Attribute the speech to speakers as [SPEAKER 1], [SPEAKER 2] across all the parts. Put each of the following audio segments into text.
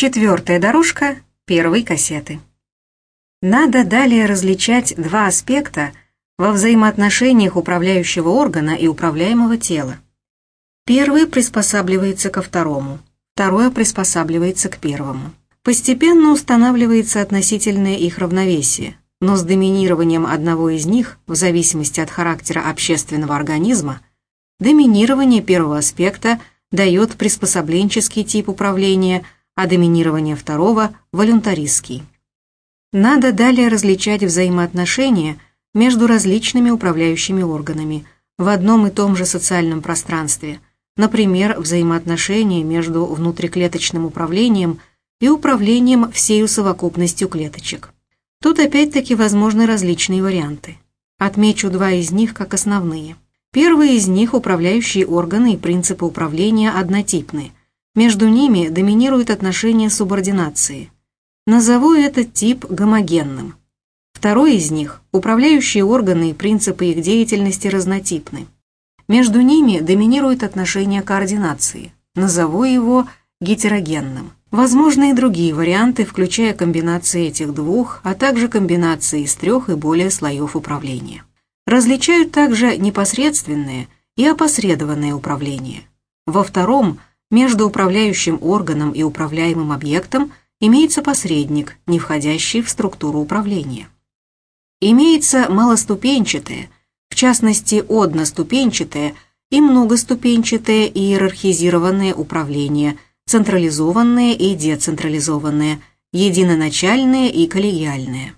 [SPEAKER 1] Четвертая дорожка первой кассеты. Надо далее различать два аспекта во взаимоотношениях управляющего органа и управляемого тела. Первый приспосабливается ко второму, второе приспосабливается к первому. Постепенно устанавливается относительное их равновесие, но с доминированием одного из них, в зависимости от характера общественного организма, доминирование первого аспекта дает приспособленческий тип управления – а доминирование второго – волюнтаристский. Надо далее различать взаимоотношения между различными управляющими органами в одном и том же социальном пространстве, например, взаимоотношения между внутриклеточным управлением и управлением всею совокупностью клеточек. Тут опять-таки возможны различные варианты. Отмечу два из них как основные. Первый из них – управляющие органы и принципы управления однотипны – между ними доминирует отношение субординации. Назову этот тип гомогенным. Второй из них – управляющие органы и принципы их деятельности разнотипны. Между ними доминирует отношение координации. Назову его гетерогенным. Возможны и другие варианты, включая комбинации этих двух, а также комбинации из трех и более слоев управления. Различают также непосредственное и опосредованное управление. Во втором между управляющим органом и управляемым объектом имеется посредник, не входящий в структуру управления. Имеется малоступенчатое, в частности одноступенчатое и многоступенчатое иерархизированное управление, централизованное и децентрализованное, единоначальное и коллегиальное.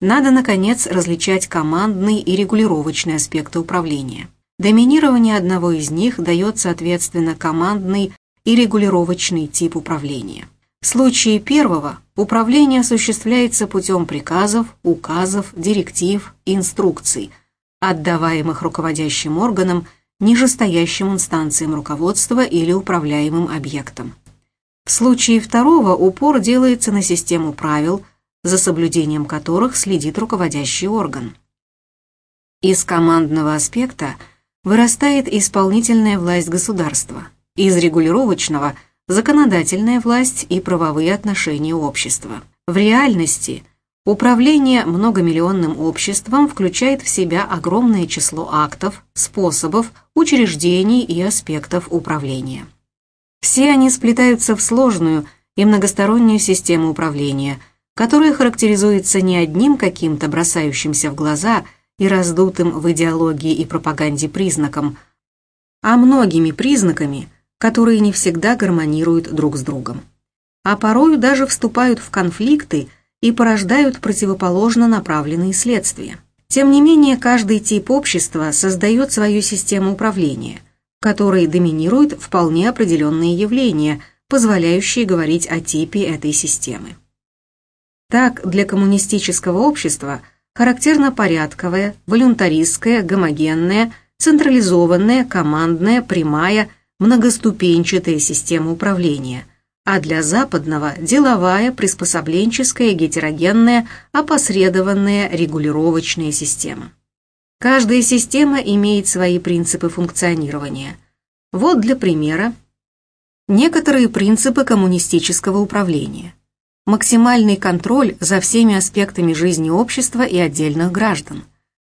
[SPEAKER 1] Надо, наконец, различать командный и регулировочный аспекты управления. Доминирование одного из них дает, соответственно, командный и регулировочный тип управления. В случае первого управление осуществляется путем приказов, указов, директив, инструкций, отдаваемых руководящим органам, нижестоящим инстанциям руководства или управляемым объектом. В случае второго упор делается на систему правил, за соблюдением которых следит руководящий орган. Из командного аспекта – вырастает исполнительная власть государства, из регулировочного – законодательная власть и правовые отношения общества. В реальности управление многомиллионным обществом включает в себя огромное число актов, способов, учреждений и аспектов управления. Все они сплетаются в сложную и многостороннюю систему управления, которая характеризуется не одним каким-то бросающимся в глаза – и раздутым в идеологии и пропаганде признаком, а многими признаками, которые не всегда гармонируют друг с другом. А порою даже вступают в конфликты и порождают противоположно направленные следствия. Тем не менее, каждый тип общества создает свою систему управления, в которой доминируют вполне определенные явления, позволяющие говорить о типе этой системы. Так, для коммунистического общества – характерно порядковая, волюнтаристская, гомогенная, централизованная, командная, прямая, многоступенчатая система управления, а для западного – деловая, приспособленческая, гетерогенная, опосредованная, регулировочная система. Каждая система имеет свои принципы функционирования. Вот для примера некоторые принципы коммунистического управления – максимальный контроль за всеми аспектами жизни общества и отдельных граждан.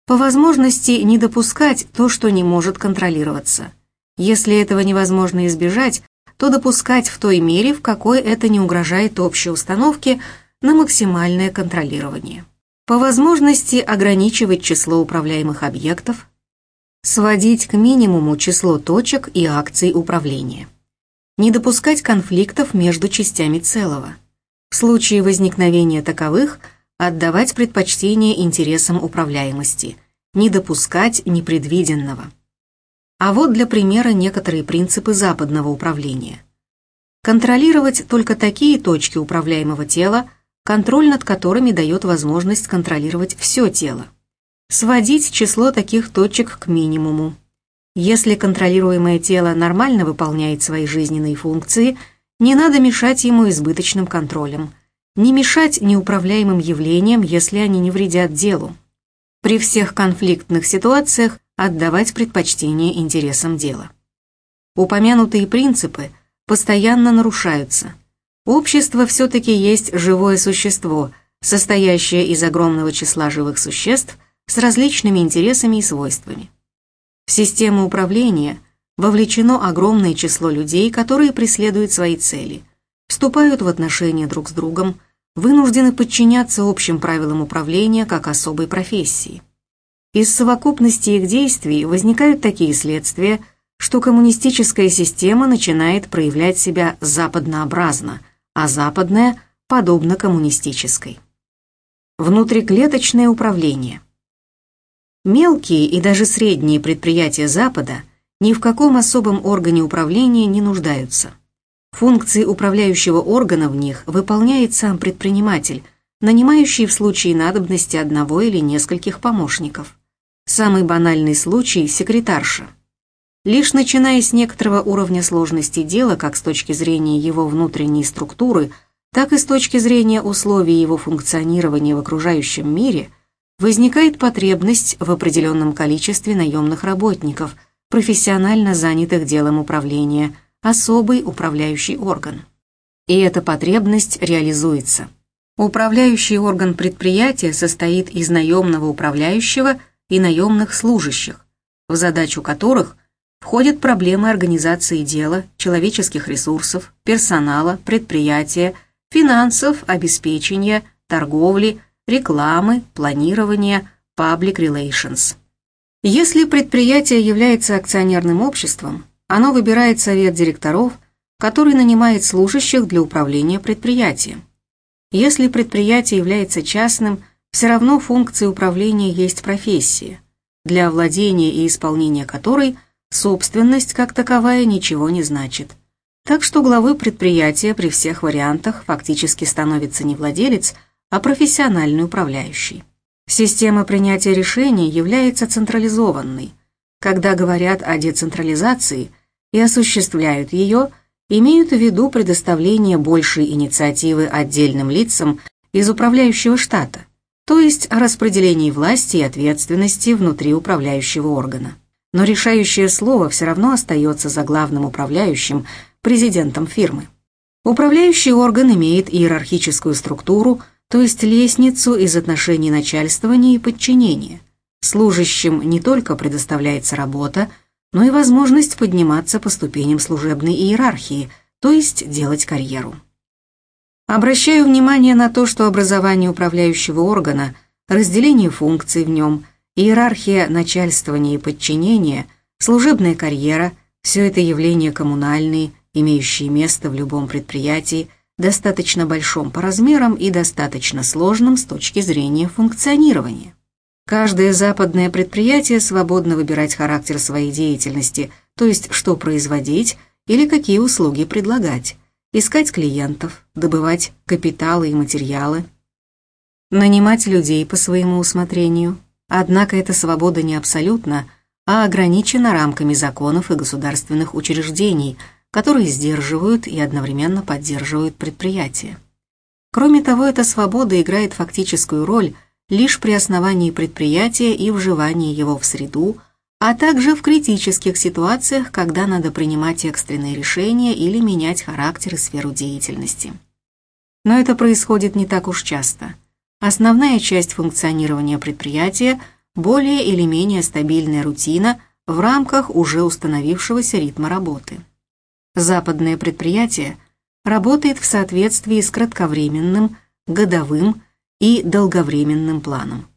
[SPEAKER 1] По возможности не допускать то, что не может контролироваться. Если этого невозможно избежать, то допускать в той мере, в какой это не угрожает общей установке на максимальное контролирование. По возможности ограничивать число управляемых объектов, сводить к минимуму число точек и акций управления. Не допускать конфликтов между частями целого – в случае возникновения таковых отдавать предпочтение интересам управляемости, не допускать непредвиденного. А вот для примера некоторые принципы западного управления. Контролировать только такие точки управляемого тела, контроль над которыми дает возможность контролировать все тело. Сводить число таких точек к минимуму. Если контролируемое тело нормально выполняет свои жизненные функции – не надо мешать ему избыточным контролем. Не мешать неуправляемым явлениям, если они не вредят делу. При всех конфликтных ситуациях отдавать предпочтение интересам дела. Упомянутые принципы постоянно нарушаются. Общество все-таки есть живое существо, состоящее из огромного числа живых существ с различными интересами и свойствами. В систему управления вовлечено огромное число людей, которые преследуют свои цели, вступают в отношения друг с другом, вынуждены подчиняться общим правилам управления как особой профессии. Из совокупности их действий возникают такие следствия, что коммунистическая система начинает проявлять себя западнообразно, а западная – подобно коммунистической. Внутриклеточное управление. Мелкие и даже средние предприятия Запада ни в каком особом органе управления не нуждаются. Функции управляющего органа в них выполняет сам предприниматель, нанимающий в случае надобности одного или нескольких помощников. Самый банальный случай – секретарша. Лишь начиная с некоторого уровня сложности дела, как с точки зрения его внутренней структуры, так и с точки зрения условий его функционирования в окружающем мире, возникает потребность в определенном количестве наемных работников, профессионально занятых делом управления, особый управляющий орган. И эта потребность реализуется. Управляющий орган предприятия состоит из наемного управляющего – и наемных служащих, в задачу которых входят проблемы организации дела, человеческих ресурсов, персонала, предприятия, финансов, обеспечения, торговли, рекламы, планирования, public relations. Если предприятие является акционерным обществом, оно выбирает совет директоров, который нанимает служащих для управления предприятием. Если предприятие является частным – все равно функции управления есть профессия, для владения и исполнения которой собственность как таковая ничего не значит. Так что главы предприятия при всех вариантах фактически становится не владелец, а профессиональный управляющий. Система принятия решений является централизованной. Когда говорят о децентрализации и осуществляют ее, имеют в виду предоставление большей инициативы отдельным лицам из управляющего штата – то есть о распределении власти и ответственности внутри управляющего органа. Но решающее слово все равно остается за главным управляющим, президентом фирмы. Управляющий орган имеет иерархическую структуру, то есть лестницу из отношений начальствования и подчинения. Служащим не только предоставляется работа, но и возможность подниматься по ступеням служебной иерархии, то есть делать карьеру. Обращаю внимание на то, что образование управляющего органа, разделение функций в нем, иерархия начальствования и подчинения, служебная карьера – все это явления коммунальные, имеющие место в любом предприятии, достаточно большом по размерам и достаточно сложным с точки зрения функционирования. Каждое западное предприятие свободно выбирать характер своей деятельности, то есть что производить или какие услуги предлагать искать клиентов, добывать капиталы и материалы, нанимать людей по своему усмотрению. Однако эта свобода не абсолютна, а ограничена рамками законов и государственных учреждений, которые сдерживают и одновременно поддерживают предприятия. Кроме того, эта свобода играет фактическую роль лишь при основании предприятия и вживании его в среду, а также в критических ситуациях, когда надо принимать экстренные решения или менять характер и сферу деятельности. Но это происходит не так уж часто. Основная часть функционирования предприятия – более или менее стабильная рутина в рамках уже установившегося ритма работы. Западное предприятие работает в соответствии с кратковременным, годовым и долговременным планом.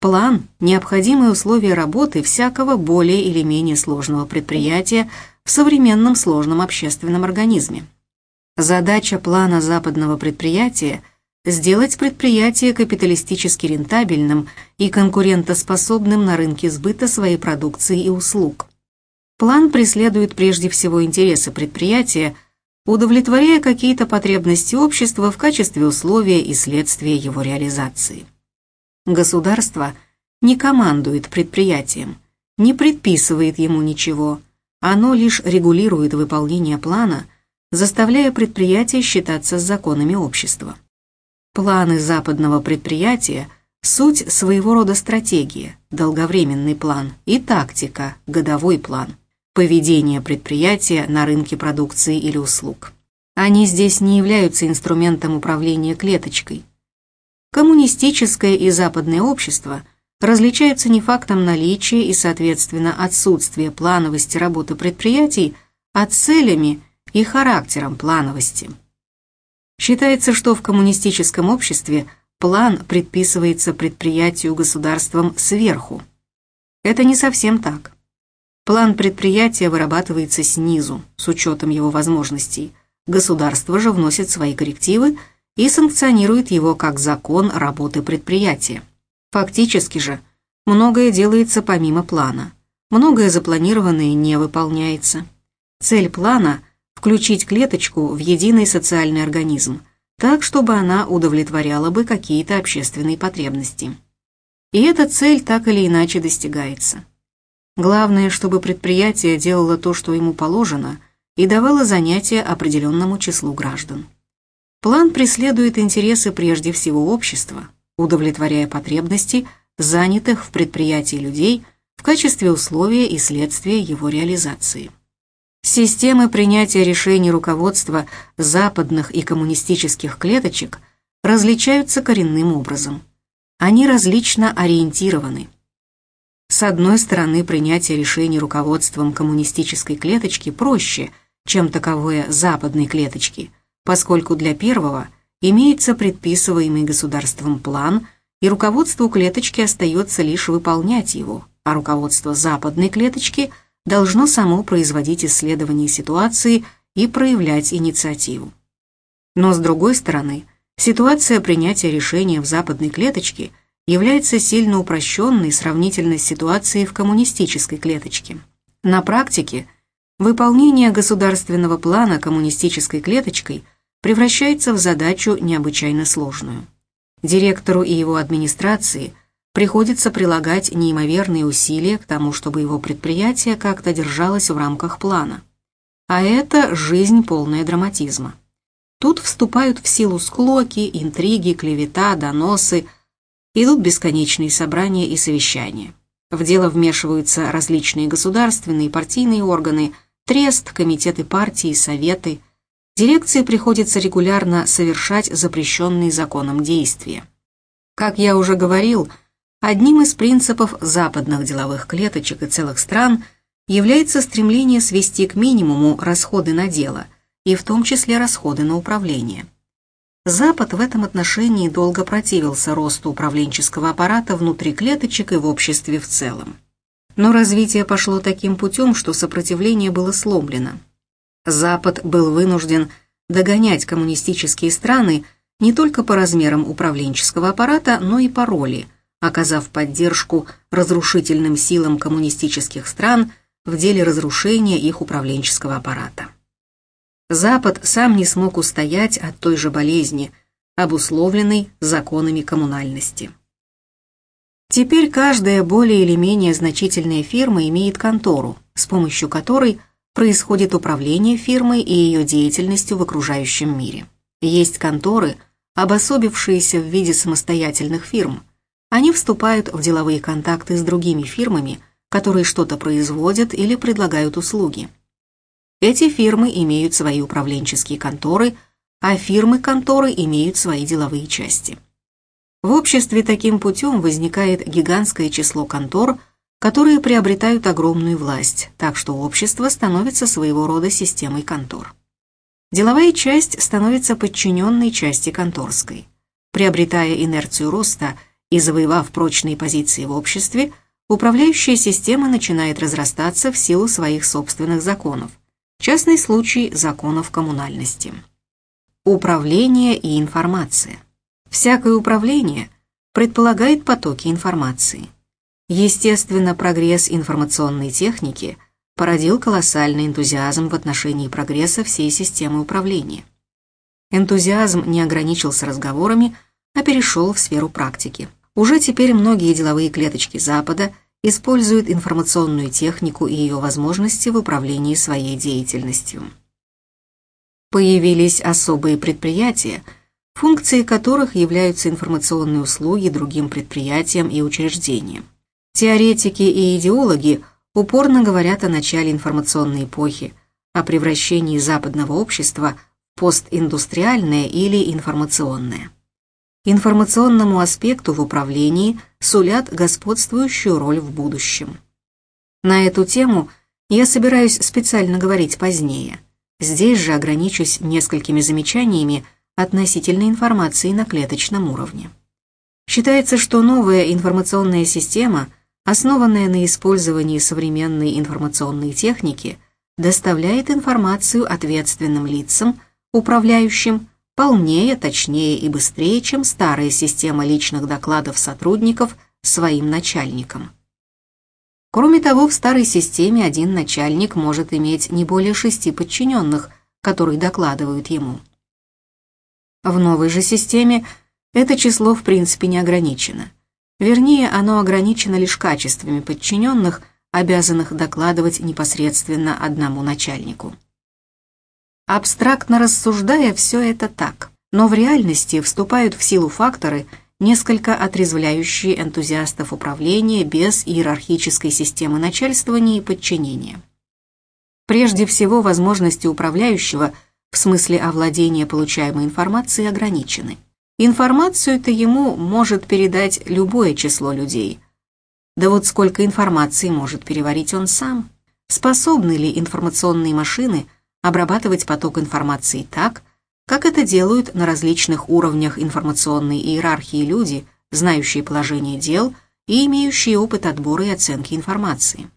[SPEAKER 1] План – необходимые условия работы всякого более или менее сложного предприятия в современном сложном общественном организме. Задача плана западного предприятия – сделать предприятие капиталистически рентабельным и конкурентоспособным на рынке сбыта своей продукции и услуг. План преследует прежде всего интересы предприятия, удовлетворяя какие-то потребности общества в качестве условия и следствия его реализации. Государство не командует предприятием, не предписывает ему ничего, оно лишь регулирует выполнение плана, заставляя предприятие считаться с законами общества. Планы западного предприятия – суть своего рода стратегия, долговременный план и тактика, годовой план, поведение предприятия на рынке продукции или услуг. Они здесь не являются инструментом управления клеточкой. Коммунистическое и западное общество различаются не фактом наличия и, соответственно, отсутствия плановости работы предприятий, а целями и характером плановости. Считается, что в коммунистическом обществе план предписывается предприятию государством сверху. Это не совсем так. План предприятия вырабатывается снизу, с учетом его возможностей. Государство же вносит свои коррективы и санкционирует его как закон работы предприятия. Фактически же, многое делается помимо плана. Многое запланированное не выполняется. Цель плана – включить клеточку в единый социальный организм, так, чтобы она удовлетворяла бы какие-то общественные потребности. И эта цель так или иначе достигается. Главное, чтобы предприятие делало то, что ему положено, и давало занятия определенному числу граждан. План преследует интересы прежде всего общества, удовлетворяя потребности занятых в предприятии людей в качестве условия и следствия его реализации. Системы принятия решений руководства западных и коммунистических клеточек различаются коренным образом. Они различно ориентированы. С одной стороны, принятие решений руководством коммунистической клеточки проще, чем таковое западной клеточки, поскольку для первого имеется предписываемый государством план, и руководству клеточки остается лишь выполнять его, а руководство западной клеточки – должно само производить исследование ситуации и проявлять инициативу. Но с другой стороны, ситуация принятия решения в западной клеточке является сильно упрощенной сравнительно с ситуацией в коммунистической клеточке. На практике выполнение государственного плана коммунистической клеточкой превращается в задачу необычайно сложную. Директору и его администрации приходится прилагать неимоверные усилия к тому, чтобы его предприятие как-то держалось в рамках плана. А это жизнь полная драматизма. Тут вступают в силу склоки, интриги, клевета, доносы, идут бесконечные собрания и совещания. В дело вмешиваются различные государственные и партийные органы, трест, комитеты партии, советы. Дирекции приходится регулярно совершать запрещенные законом действия. Как я уже говорил, Одним из принципов западных деловых клеточек и целых стран является стремление свести к минимуму расходы на дело, и в том числе расходы на управление. Запад в этом отношении долго противился росту управленческого аппарата внутри клеточек и в обществе в целом. Но развитие пошло таким путем, что сопротивление было сломлено. Запад был вынужден догонять коммунистические страны не только по размерам управленческого аппарата, но и по роли – оказав поддержку разрушительным силам коммунистических стран в деле разрушения их управленческого аппарата. Запад сам не смог устоять от той же болезни, обусловленной законами коммунальности. Теперь каждая более или менее значительная фирма имеет контору, с помощью которой происходит управление фирмой и ее деятельностью в окружающем мире. Есть конторы, обособившиеся в виде самостоятельных фирм, они вступают в деловые контакты с другими фирмами, которые что-то производят или предлагают услуги. Эти фирмы имеют свои управленческие конторы, а фирмы-конторы имеют свои деловые части. В обществе таким путем возникает гигантское число контор, которые приобретают огромную власть, так что общество становится своего рода системой контор. Деловая часть становится подчиненной части конторской. Приобретая инерцию роста – и завоевав прочные позиции в обществе, управляющая система начинает разрастаться в силу своих собственных законов. Частный случай законов коммунальности. Управление и информация. Всякое управление предполагает потоки информации. Естественно, прогресс информационной техники породил колоссальный энтузиазм в отношении прогресса всей системы управления. Энтузиазм не ограничился разговорами, а перешел в сферу практики. Уже теперь многие деловые клеточки Запада используют информационную технику и ее возможности в управлении своей деятельностью. Появились особые предприятия, функции которых являются информационные услуги другим предприятиям и учреждениям. Теоретики и идеологи упорно говорят о начале информационной эпохи, о превращении западного общества в постиндустриальное или информационное. Информационному аспекту в управлении сулят господствующую роль в будущем. На эту тему я собираюсь специально говорить позднее. Здесь же ограничусь несколькими замечаниями относительно информации на клеточном уровне. Считается, что новая информационная система, основанная на использовании современной информационной техники, доставляет информацию ответственным лицам, управляющим, полнее, точнее и быстрее, чем старая система личных докладов сотрудников своим начальникам. Кроме того, в старой системе один начальник может иметь не более шести подчиненных, которые докладывают ему. В новой же системе это число в принципе не ограничено. Вернее, оно ограничено лишь качествами подчиненных, обязанных докладывать непосредственно одному начальнику. Абстрактно рассуждая, все это так, но в реальности вступают в силу факторы – несколько отрезвляющие энтузиастов управления без иерархической системы начальствования и подчинения. Прежде всего, возможности управляющего в смысле овладения получаемой информацией ограничены. Информацию-то ему может передать любое число людей. Да вот сколько информации может переварить он сам? Способны ли информационные машины обрабатывать поток информации так, как это делают на различных уровнях информационной иерархии люди, знающие положение дел и имеющие опыт отбора и оценки информации.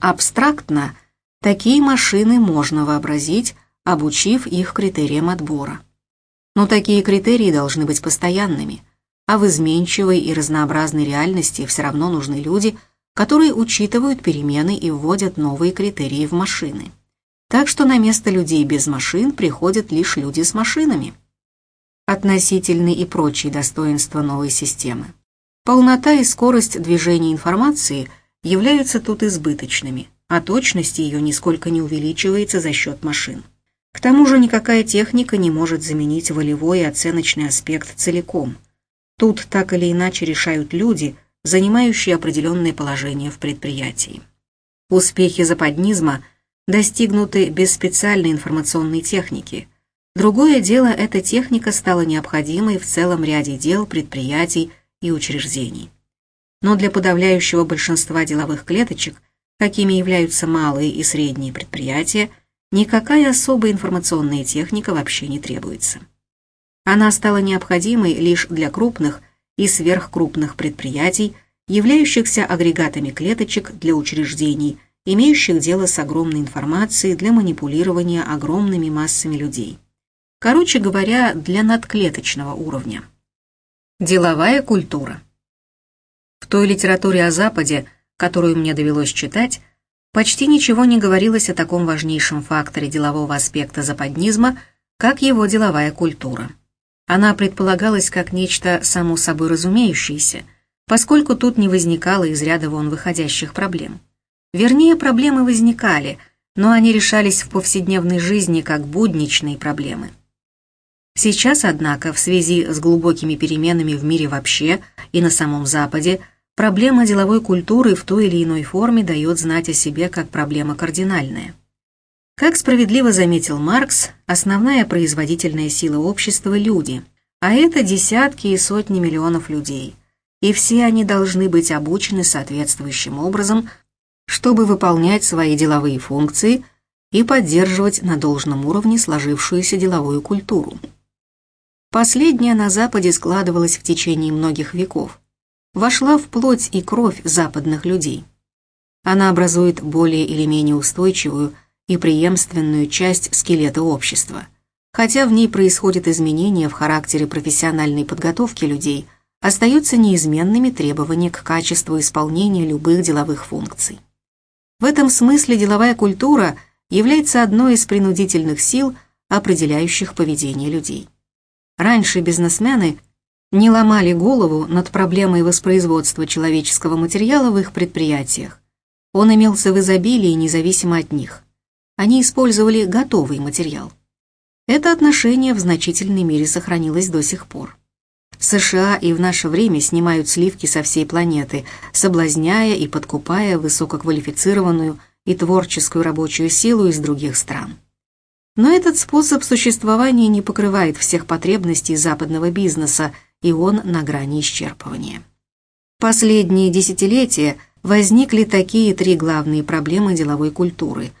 [SPEAKER 1] Абстрактно такие машины можно вообразить, обучив их критериям отбора. Но такие критерии должны быть постоянными, а в изменчивой и разнообразной реальности все равно нужны люди, которые учитывают перемены и вводят новые критерии в машины. Так что на место людей без машин приходят лишь люди с машинами. Относительные и прочие достоинства новой системы. Полнота и скорость движения информации являются тут избыточными, а точность ее нисколько не увеличивается за счет машин. К тому же никакая техника не может заменить волевой и оценочный аспект целиком. Тут так или иначе решают люди, занимающие определенное положение в предприятии. Успехи западнизма – достигнуты без специальной информационной техники. Другое дело, эта техника стала необходимой в целом ряде дел, предприятий и учреждений. Но для подавляющего большинства деловых клеточек, какими являются малые и средние предприятия, никакая особая информационная техника вообще не требуется. Она стала необходимой лишь для крупных и сверхкрупных предприятий, являющихся агрегатами клеточек для учреждений – имеющих дело с огромной информацией для манипулирования огромными массами людей. Короче говоря, для надклеточного уровня. Деловая культура. В той литературе о Западе, которую мне довелось читать, почти ничего не говорилось о таком важнейшем факторе делового аспекта западнизма, как его деловая культура. Она предполагалась как нечто само собой разумеющееся, поскольку тут не возникало из ряда вон выходящих проблем. Вернее, проблемы возникали, но они решались в повседневной жизни как будничные проблемы. Сейчас, однако, в связи с глубокими переменами в мире вообще и на самом Западе, проблема деловой культуры в той или иной форме дает знать о себе как проблема кардинальная. Как справедливо заметил Маркс, основная производительная сила общества – люди, а это десятки и сотни миллионов людей, и все они должны быть обучены соответствующим образом чтобы выполнять свои деловые функции и поддерживать на должном уровне сложившуюся деловую культуру. Последняя на Западе складывалась в течение многих веков, вошла в плоть и кровь западных людей. Она образует более или менее устойчивую и преемственную часть скелета общества, хотя в ней происходят изменения в характере профессиональной подготовки людей, остаются неизменными требования к качеству исполнения любых деловых функций. В этом смысле деловая культура является одной из принудительных сил, определяющих поведение людей. Раньше бизнесмены не ломали голову над проблемой воспроизводства человеческого материала в их предприятиях. Он имелся в изобилии независимо от них. Они использовали готовый материал. Это отношение в значительной мере сохранилось до сих пор. США и в наше время снимают сливки со всей планеты, соблазняя и подкупая высококвалифицированную и творческую рабочую силу из других стран. Но этот способ существования не покрывает всех потребностей западного бизнеса, и он на грани исчерпывания. Последние десятилетия возникли такие три главные проблемы деловой культуры.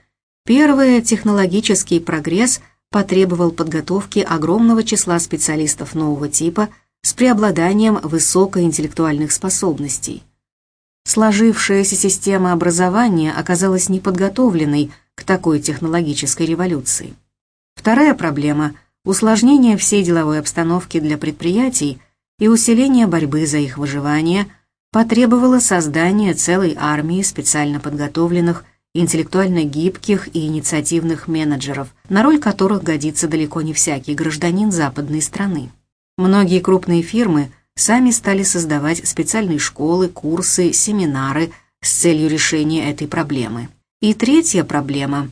[SPEAKER 1] Первое – технологический прогресс потребовал подготовки огромного числа специалистов нового типа с преобладанием высокоинтеллектуальных способностей. Сложившаяся система образования оказалась неподготовленной к такой технологической революции. Вторая проблема – усложнение всей деловой обстановки для предприятий и усиление борьбы за их выживание потребовало создания целой армии специально подготовленных, интеллектуально гибких и инициативных менеджеров, на роль которых годится далеко не всякий гражданин западной страны. Многие крупные фирмы сами стали создавать специальные школы, курсы, семинары с целью решения этой проблемы. И третья проблема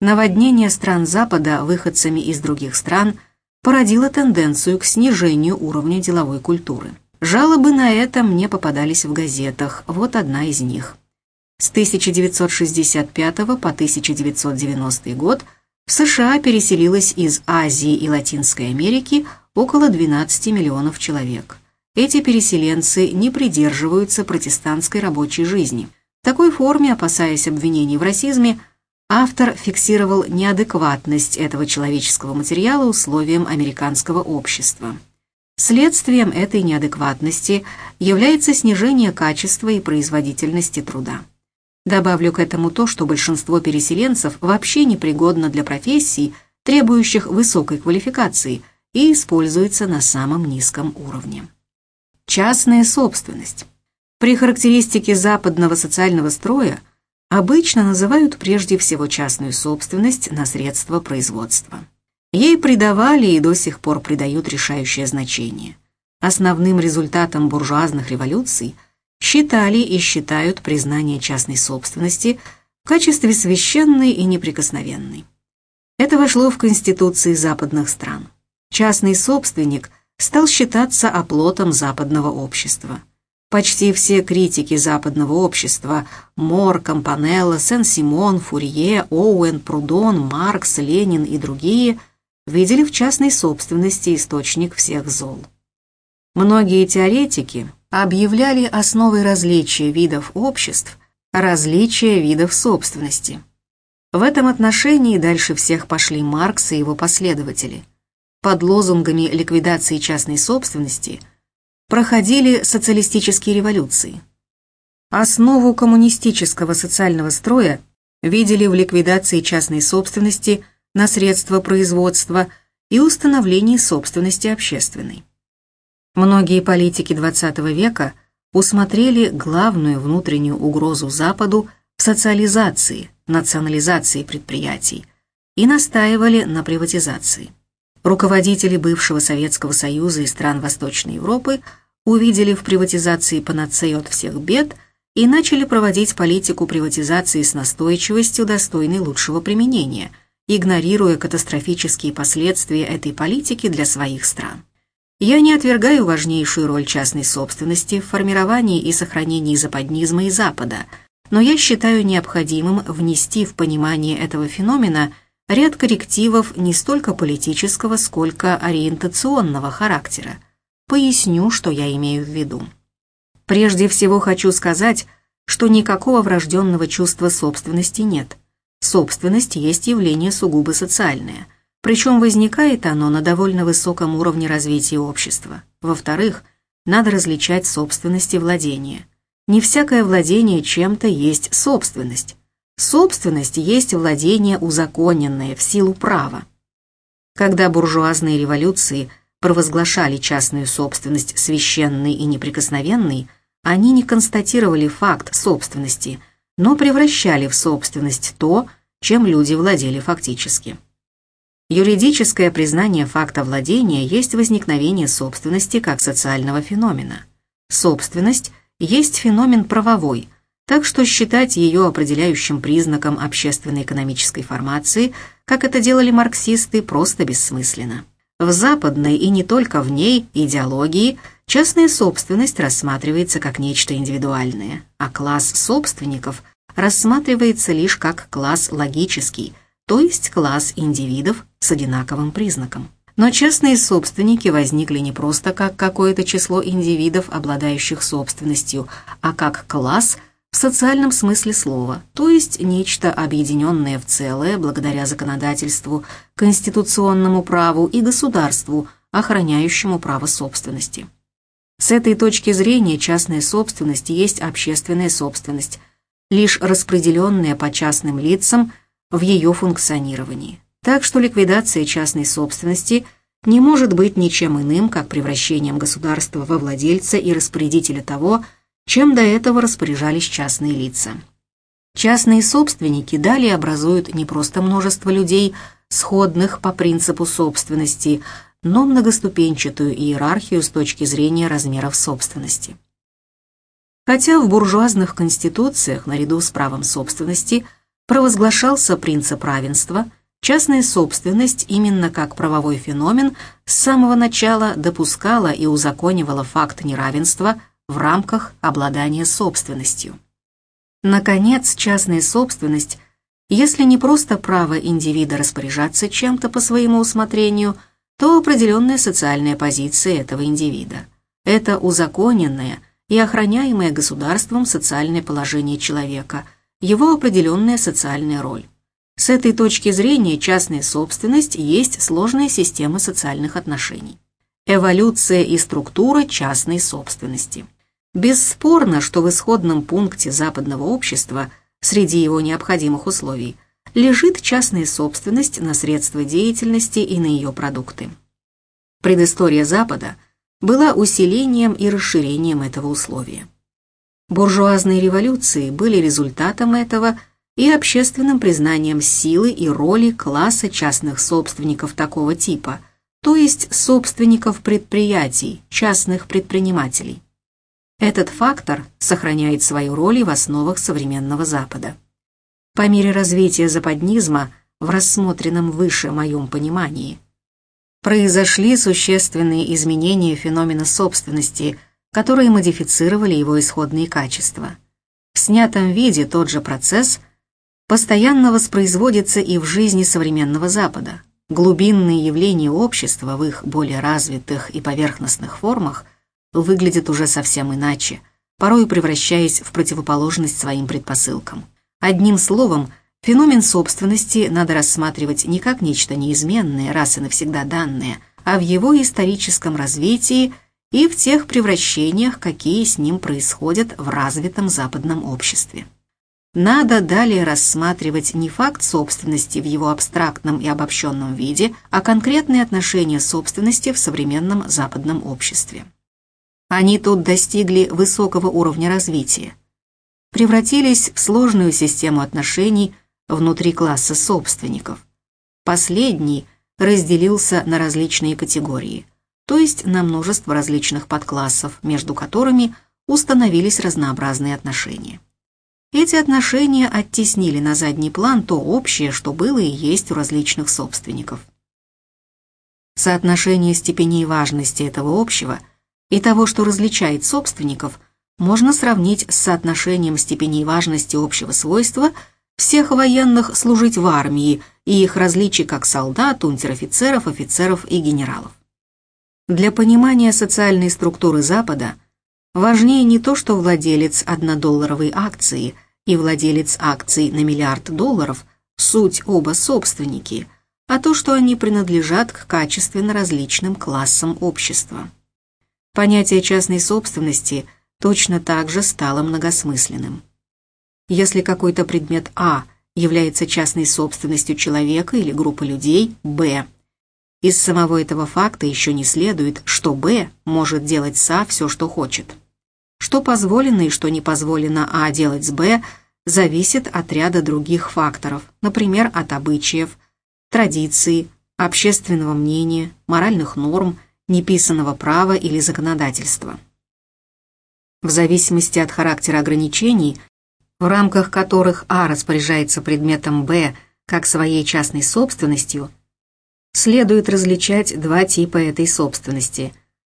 [SPEAKER 1] Наводнение стран Запада выходцами из других стран породило тенденцию к снижению уровня деловой культуры. Жалобы на это мне попадались в газетах, вот одна из них. С 1965 по 1990 год в США переселилось из Азии и Латинской Америки около 12 миллионов человек. Эти переселенцы не придерживаются протестантской рабочей жизни. В такой форме, опасаясь обвинений в расизме, автор фиксировал неадекватность этого человеческого материала условиям американского общества. Следствием этой неадекватности является снижение качества и производительности труда. Добавлю к этому то, что большинство переселенцев вообще непригодно для профессий, требующих высокой квалификации, и используется на самом низком уровне. Частная собственность. При характеристике западного социального строя – обычно называют прежде всего частную собственность на средства производства. Ей придавали и до сих пор придают решающее значение. Основным результатом буржуазных революций считали и считают признание частной собственности в качестве священной и неприкосновенной. Это вошло в конституции западных стран. Частный собственник стал считаться оплотом западного общества – Почти все критики западного общества – Мор, Кампанелло, Сен-Симон, Фурье, Оуэн, Прудон, Маркс, Ленин и другие – видели в частной собственности источник всех зол. Многие теоретики объявляли основой различия видов обществ различия видов собственности. В этом отношении дальше всех пошли Маркс и его последователи. Под лозунгами ликвидации частной собственности – проходили социалистические революции. Основу коммунистического социального строя видели в ликвидации частной собственности на средства производства и установлении собственности общественной. Многие политики XX века усмотрели главную внутреннюю угрозу Западу в социализации, национализации предприятий и настаивали на приватизации. Руководители бывшего Советского Союза и стран Восточной Европы увидели в приватизации панацею от всех бед и начали проводить политику приватизации с настойчивостью, достойной лучшего применения, игнорируя катастрофические последствия этой политики для своих стран. Я не отвергаю важнейшую роль частной собственности в формировании и сохранении западнизма и Запада, но я считаю необходимым внести в понимание этого феномена – ряд коррективов не столько политического, сколько ориентационного характера. Поясню, что я имею в виду. Прежде всего хочу сказать, что никакого врожденного чувства собственности нет. Собственность есть явление сугубо социальное, причем возникает оно на довольно высоком уровне развития общества. Во-вторых, надо различать собственность и владение. Не всякое владение чем-то есть собственность. Собственность есть владение узаконенное в силу права. Когда буржуазные революции провозглашали частную собственность священной и неприкосновенной, они не констатировали факт собственности, но превращали в собственность то, чем люди владели фактически. Юридическое признание факта владения есть возникновение собственности как социального феномена. Собственность есть феномен правовой – так что считать ее определяющим признаком общественно-экономической формации, как это делали марксисты, просто бессмысленно. В западной и не только в ней идеологии частная собственность рассматривается как нечто индивидуальное, а класс собственников рассматривается лишь как класс логический, то есть класс индивидов с одинаковым признаком. Но частные собственники возникли не просто как какое-то число индивидов, обладающих собственностью, а как класс в социальном смысле слова, то есть нечто объединенное в целое благодаря законодательству, конституционному праву и государству, охраняющему право собственности. С этой точки зрения частная собственность есть общественная собственность, лишь распределенная по частным лицам в ее функционировании. Так что ликвидация частной собственности не может быть ничем иным, как превращением государства во владельца и распорядителя того, чем до этого распоряжались частные лица. Частные собственники далее образуют не просто множество людей, сходных по принципу собственности, но многоступенчатую иерархию с точки зрения размеров собственности. Хотя в буржуазных конституциях наряду с правом собственности провозглашался принцип равенства, частная собственность именно как правовой феномен с самого начала допускала и узаконивала факт неравенства в рамках обладания собственностью. Наконец, частная собственность, если не просто право индивида распоряжаться чем-то по своему усмотрению – то определенная социальная позиция этого индивида. Это узаконенное и охраняемое государством социальное положение человека, его определенная социальная роль. С этой точки зрения частная собственность есть сложная система социальных отношений. Эволюция и структура частной собственности. Бесспорно, что в исходном пункте западного общества, среди его необходимых условий – лежит частная собственность на средства деятельности и на ее продукты. Предыстория Запада была усилением и расширением этого условия. Буржуазные революции были результатом этого и общественным признанием силы и роли класса частных собственников такого типа, то есть собственников предприятий, частных предпринимателей. Этот фактор сохраняет свою роль и в основах современного Запада. По мере развития западнизма в рассмотренном выше моем понимании произошли существенные изменения феномена собственности, которые модифицировали его исходные качества. В снятом виде тот же процесс постоянно воспроизводится и в жизни современного Запада. Глубинные явления общества в их более развитых и поверхностных формах выглядят уже совсем иначе, порой превращаясь в противоположность своим предпосылкам. Одним словом, феномен собственности надо рассматривать не как нечто неизменное, раз и навсегда данное, а в его историческом развитии и в тех превращениях, какие с ним происходят в развитом западном обществе. Надо далее рассматривать не факт собственности в его абстрактном и обобщенном виде, а конкретные отношения собственности в современном западном обществе. Они тут достигли высокого уровня развития – превратились в сложную систему отношений внутри класса собственников. Последний разделился на различные категории, то есть на множество различных подклассов, между которыми установились разнообразные отношения. Эти отношения оттеснили на задний план то общее, что было и есть у различных собственников. Соотношение степеней важности этого общего и того, что различает собственников, можно сравнить с соотношением степеней важности общего свойства всех военных служить в армии и их различий как солдат, унтер-офицеров, офицеров и генералов. Для понимания социальной структуры Запада важнее не то, что владелец однодолларовой акции и владелец акций на миллиард долларов суть оба собственники, а то, что они принадлежат к качественно различным классам общества. Понятие частной собственности – точно так же стало многосмысленным. Если какой-то предмет А является частной собственностью человека или группы людей Б, из самого этого факта еще не следует, что Б может делать с А все, что хочет. Что позволено и что не позволено А делать с Б, зависит от ряда других факторов, например, от обычаев, традиции, общественного мнения, моральных норм, неписанного права или законодательства. В зависимости от характера ограничений, в рамках которых А распоряжается предметом Б как своей частной собственностью, следует различать два типа этой собственности.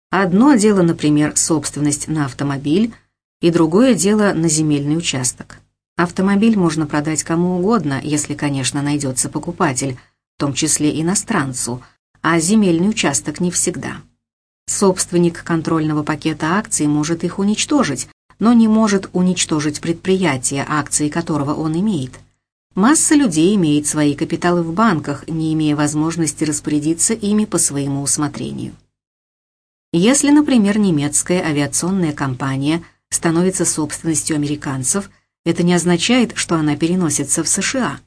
[SPEAKER 1] Одно дело, например, собственность на автомобиль, и другое дело на земельный участок. Автомобиль можно продать кому угодно, если, конечно, найдется покупатель, в том числе иностранцу, а земельный участок не всегда. Собственник контрольного пакета акций может их уничтожить, но не может уничтожить предприятие, акции которого он имеет. Масса людей имеет свои капиталы в банках, не имея возможности распорядиться ими по своему усмотрению. Если, например, немецкая авиационная компания становится собственностью американцев, это не означает, что она переносится в США.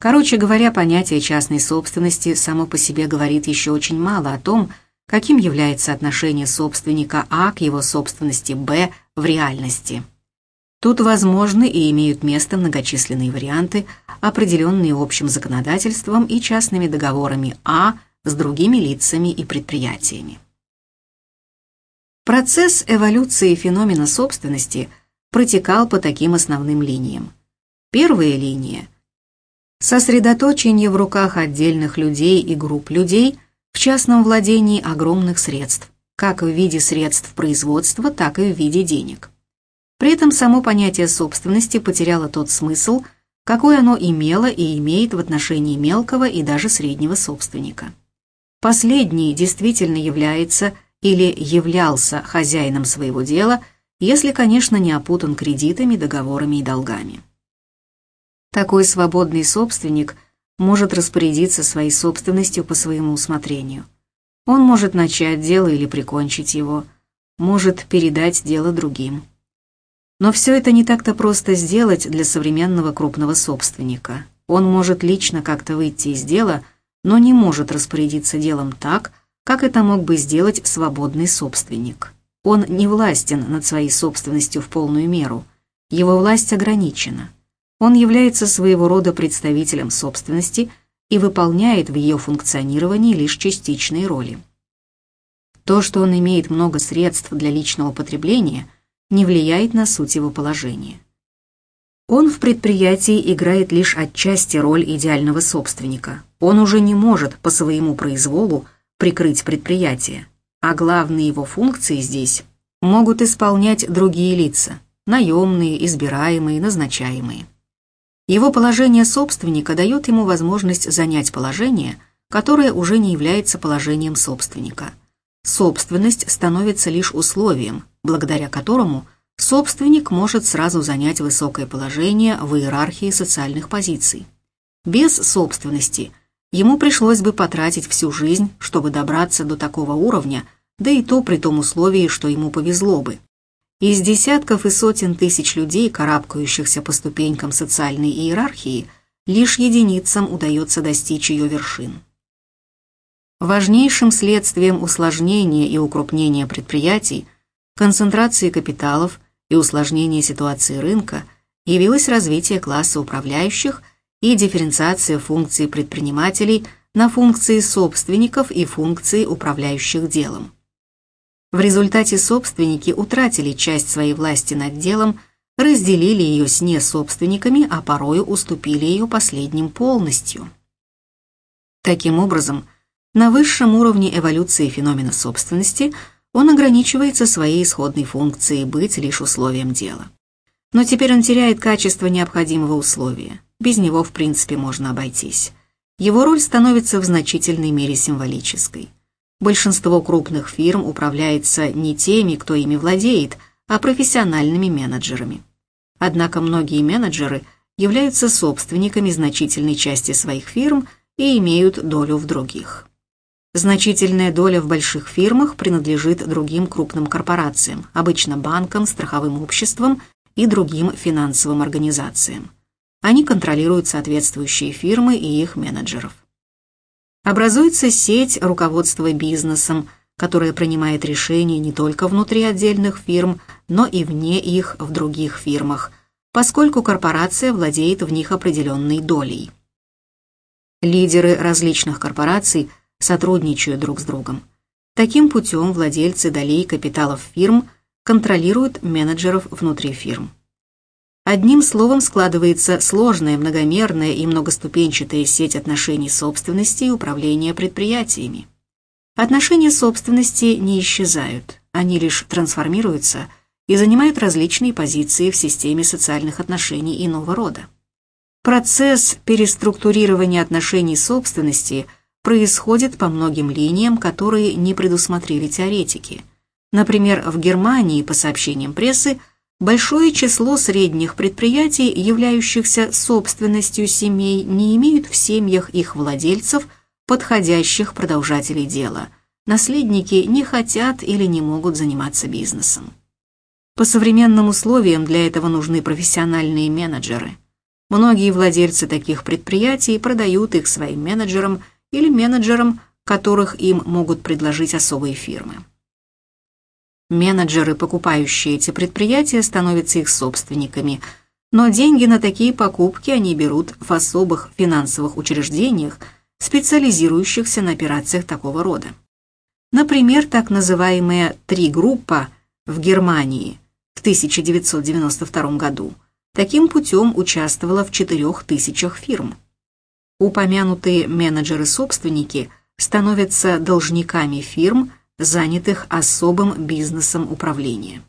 [SPEAKER 1] Короче говоря, понятие частной собственности само по себе говорит еще очень мало о том, каким является отношение собственника А к его собственности Б в реальности. Тут возможны и имеют место многочисленные варианты, определенные общим законодательством и частными договорами А с другими лицами и предприятиями. Процесс эволюции феномена собственности протекал по таким основным линиям. Первая линия – сосредоточение в руках отдельных людей и групп людей – в частном владении огромных средств, как в виде средств производства, так и в виде денег. При этом само понятие собственности потеряло тот смысл, какой оно имело и имеет в отношении мелкого и даже среднего собственника. Последний действительно является или являлся хозяином своего дела, если, конечно, не опутан кредитами, договорами и долгами. Такой свободный собственник – может распорядиться своей собственностью по своему усмотрению. Он может начать дело или прикончить его, может передать дело другим. Но все это не так-то просто сделать для современного крупного собственника. Он может лично как-то выйти из дела, но не может распорядиться делом так, как это мог бы сделать свободный собственник. Он не властен над своей собственностью в полную меру. Его власть ограничена. Он является своего рода представителем собственности и выполняет в ее функционировании лишь частичные роли. То, что он имеет много средств для личного потребления, не влияет на суть его положения. Он в предприятии играет лишь отчасти роль идеального собственника. Он уже не может по своему произволу прикрыть предприятие, а главные его функции здесь могут исполнять другие лица, наемные, избираемые, назначаемые. Его положение собственника дает ему возможность занять положение, которое уже не является положением собственника. Собственность становится лишь условием, благодаря которому собственник может сразу занять высокое положение в иерархии социальных позиций. Без собственности ему пришлось бы потратить всю жизнь, чтобы добраться до такого уровня, да и то при том условии, что ему повезло бы. Из десятков и сотен тысяч людей, карабкающихся по ступенькам социальной иерархии, лишь единицам удается достичь ее вершин. Важнейшим следствием усложнения и укрупнения предприятий, концентрации капиталов и усложнения ситуации рынка явилось развитие класса управляющих и дифференциация функций предпринимателей на функции собственников и функции управляющих делом. В результате собственники утратили часть своей власти над делом, разделили ее с несобственниками, а порою уступили ее последним полностью. Таким образом, на высшем уровне эволюции феномена собственности он ограничивается своей исходной функцией быть лишь условием дела. Но теперь он теряет качество необходимого условия. Без него, в принципе, можно обойтись. Его роль становится в значительной мере символической. Большинство крупных фирм управляется не теми, кто ими владеет, а профессиональными менеджерами. Однако многие менеджеры являются собственниками значительной части своих фирм и имеют долю в других. Значительная доля в больших фирмах принадлежит другим крупным корпорациям, обычно банкам, страховым обществам и другим финансовым организациям. Они контролируют соответствующие фирмы и их менеджеров. Образуется сеть руководства бизнесом, которая принимает решения не только внутри отдельных фирм, но и вне их в других фирмах, поскольку корпорация владеет в них определенной долей. Лидеры различных корпораций сотрудничают друг с другом. Таким путем владельцы долей капиталов фирм контролируют менеджеров внутри фирм. Одним словом складывается сложная, многомерная и многоступенчатая сеть отношений собственности и управления предприятиями. Отношения собственности не исчезают, они лишь трансформируются и занимают различные позиции в системе социальных отношений иного рода. Процесс переструктурирования отношений собственности происходит по многим линиям, которые не предусмотрели теоретики. Например, в Германии, по сообщениям прессы, большое число средних предприятий, являющихся собственностью семей, не имеют в семьях их владельцев подходящих продолжателей дела. Наследники не хотят или не могут заниматься бизнесом. По современным условиям для этого нужны профессиональные менеджеры – Многие владельцы таких предприятий продают их своим менеджерам или менеджерам, которых им могут предложить особые фирмы. Менеджеры, покупающие эти предприятия, становятся их собственниками, но деньги на такие покупки они берут в особых финансовых учреждениях, специализирующихся на операциях такого рода. Например, так называемая «три-группа» в Германии в 1992 году – таким путем участвовала в четырех тысячах фирм. Упомянутые менеджеры-собственники становятся должниками фирм, занятых особым бизнесом управления.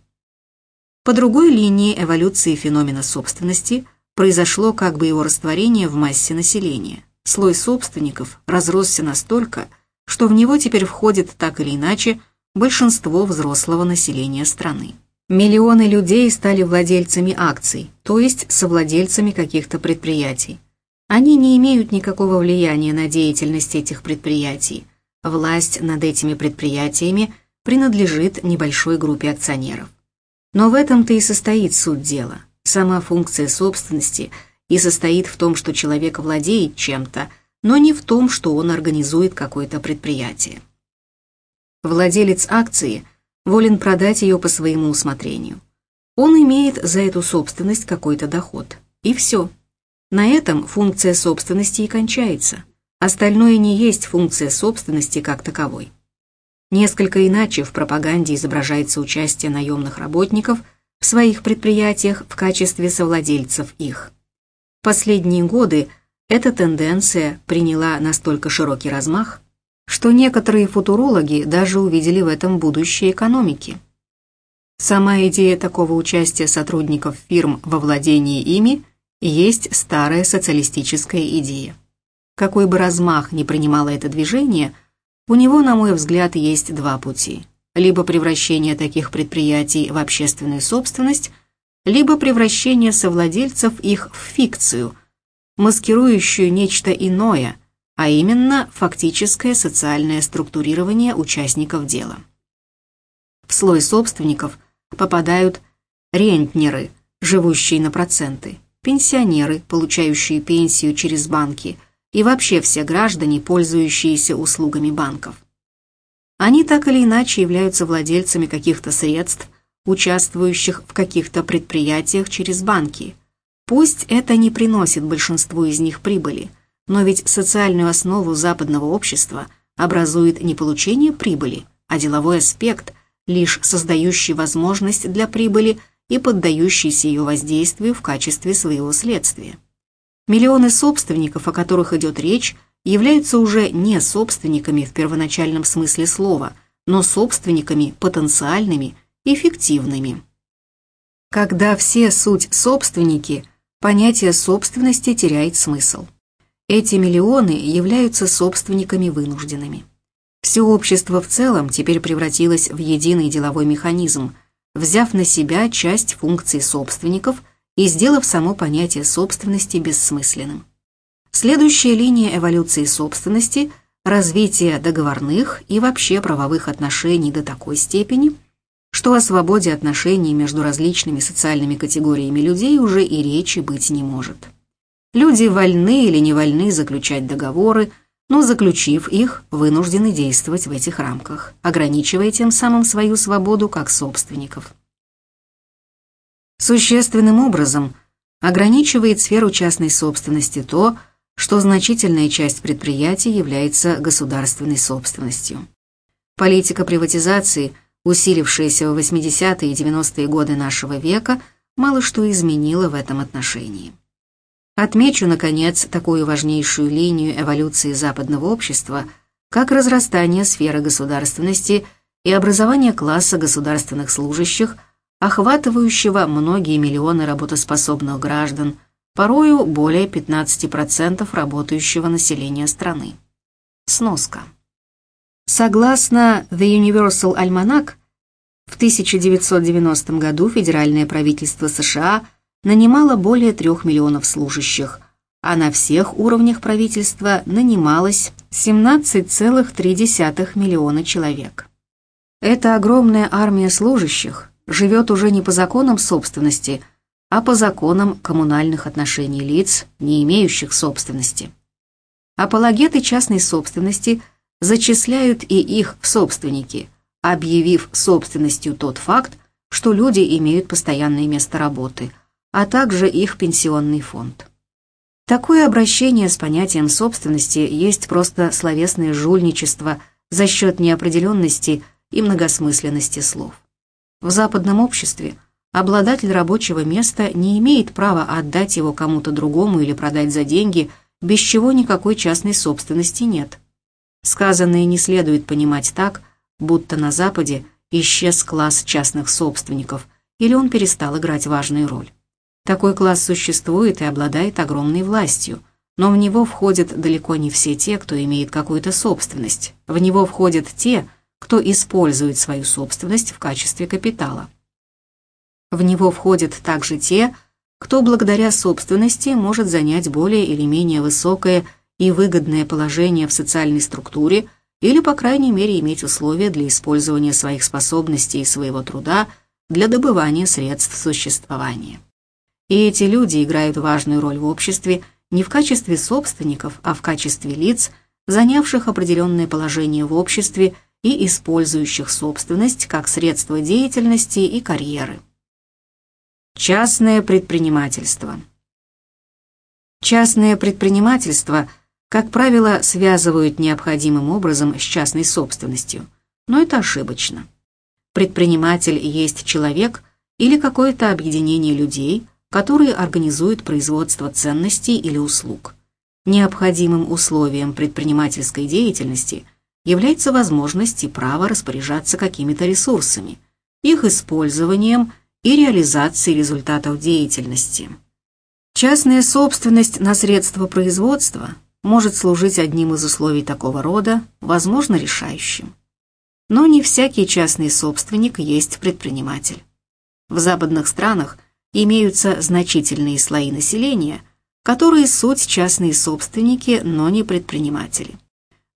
[SPEAKER 1] По другой линии эволюции феномена собственности произошло как бы его растворение в массе населения. Слой собственников разросся настолько, что в него теперь входит так или иначе большинство взрослого населения страны. Миллионы людей стали владельцами акций, то есть совладельцами каких-то предприятий. Они не имеют никакого влияния на деятельность этих предприятий. Власть над этими предприятиями принадлежит небольшой группе акционеров. Но в этом-то и состоит суть дела. Сама функция собственности и состоит в том, что человек владеет чем-то, но не в том, что он организует какое-то предприятие. Владелец акции – волен продать ее по своему усмотрению. Он имеет за эту собственность какой-то доход. И все. На этом функция собственности и кончается. Остальное не есть функция собственности как таковой. Несколько иначе в пропаганде изображается участие наемных работников в своих предприятиях в качестве совладельцев их. В последние годы эта тенденция приняла настолько широкий размах, что некоторые футурологи даже увидели в этом будущее экономики. Сама идея такого участия сотрудников фирм во владении ими есть старая социалистическая идея. Какой бы размах ни принимало это движение, у него, на мой взгляд, есть два пути. Либо превращение таких предприятий в общественную собственность, либо превращение совладельцев их в фикцию, маскирующую нечто иное – а именно фактическое социальное структурирование участников дела. В слой собственников попадают рентнеры, живущие на проценты, пенсионеры, получающие пенсию через банки, и вообще все граждане, пользующиеся услугами банков. Они так или иначе являются владельцами каких-то средств, участвующих в каких-то предприятиях через банки. Пусть это не приносит большинству из них прибыли – но ведь социальную основу западного общества образует не получение прибыли, а деловой аспект, лишь создающий возможность для прибыли и поддающийся ее воздействию в качестве своего следствия. Миллионы собственников, о которых идет речь, являются уже не собственниками в первоначальном смысле слова, но собственниками потенциальными и фиктивными. Когда все суть собственники, понятие собственности теряет смысл. Эти миллионы являются собственниками вынужденными. Все общество в целом теперь превратилось в единый деловой механизм, взяв на себя часть функций собственников и сделав само понятие собственности бессмысленным. Следующая линия эволюции собственности – развитие договорных и вообще правовых отношений до такой степени, что о свободе отношений между различными социальными категориями людей уже и речи быть не может. Люди вольны или не вольны заключать договоры, но заключив их, вынуждены действовать в этих рамках, ограничивая тем самым свою свободу как собственников. Существенным образом ограничивает сферу частной собственности то, что значительная часть предприятий является государственной собственностью. Политика приватизации, усилившаяся в 80-е и 90-е годы нашего века, мало что изменила в этом отношении. Отмечу, наконец, такую важнейшую линию эволюции западного общества, как разрастание сферы государственности и образование класса государственных служащих, охватывающего многие миллионы работоспособных граждан, порою более 15% работающего населения страны. Сноска. Согласно The Universal Almanac, в 1990 году федеральное правительство США нанимало более 3 миллионов служащих, а на всех уровнях правительства нанималось 17,3 миллиона человек. Эта огромная армия служащих живет уже не по законам собственности, а по законам коммунальных отношений лиц, не имеющих собственности. Апологеты частной собственности зачисляют и их в собственники – объявив собственностью тот факт, что люди имеют постоянное место работы, а также их пенсионный фонд. Такое обращение с понятием собственности есть просто словесное жульничество за счет неопределенности и многосмысленности слов. В западном обществе обладатель рабочего места не имеет права отдать его кому-то другому или продать за деньги, без чего никакой частной собственности нет. Сказанное не следует понимать так, будто на Западе исчез класс частных собственников, или он перестал играть важную роль. Такой класс существует и обладает огромной властью, но в него входят далеко не все те, кто имеет какую-то собственность. В него входят те, кто использует свою собственность в качестве капитала. В него входят также те, кто благодаря собственности может занять более или менее высокое и выгодное положение в социальной структуре – или, по крайней мере, иметь условия для использования своих способностей и своего труда для добывания средств существования. И эти люди играют важную роль в обществе не в качестве собственников, а в качестве лиц, занявших определенное положение в обществе и использующих собственность как средство деятельности и карьеры. Частное предпринимательство. Частное предпринимательство – как правило, связывают необходимым образом с частной собственностью, но это ошибочно. Предприниматель есть человек или какое-то объединение людей, которые организуют производство ценностей или услуг. Необходимым условием предпринимательской деятельности является возможность и право распоряжаться какими-то ресурсами, их использованием и реализацией результатов деятельности. Частная собственность на средства производства может служить одним из условий такого рода, возможно, решающим. Но не всякий частный собственник есть предприниматель. В западных странах имеются значительные слои населения, которые суть частные собственники, но не предприниматели.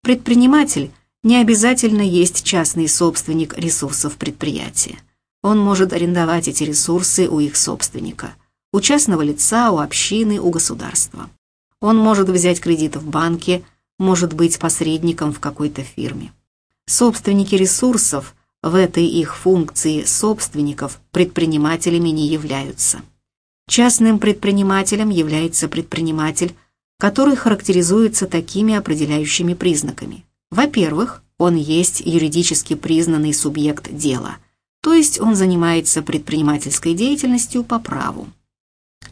[SPEAKER 1] Предприниматель не обязательно есть частный собственник ресурсов предприятия. Он может арендовать эти ресурсы у их собственника, у частного лица, у общины, у государства. Он может взять кредит в банке, может быть посредником в какой-то фирме. Собственники ресурсов в этой их функции собственников предпринимателями не являются. Частным предпринимателем является предприниматель, который характеризуется такими определяющими признаками. Во-первых, он есть юридически признанный субъект дела, то есть он занимается предпринимательской деятельностью по праву.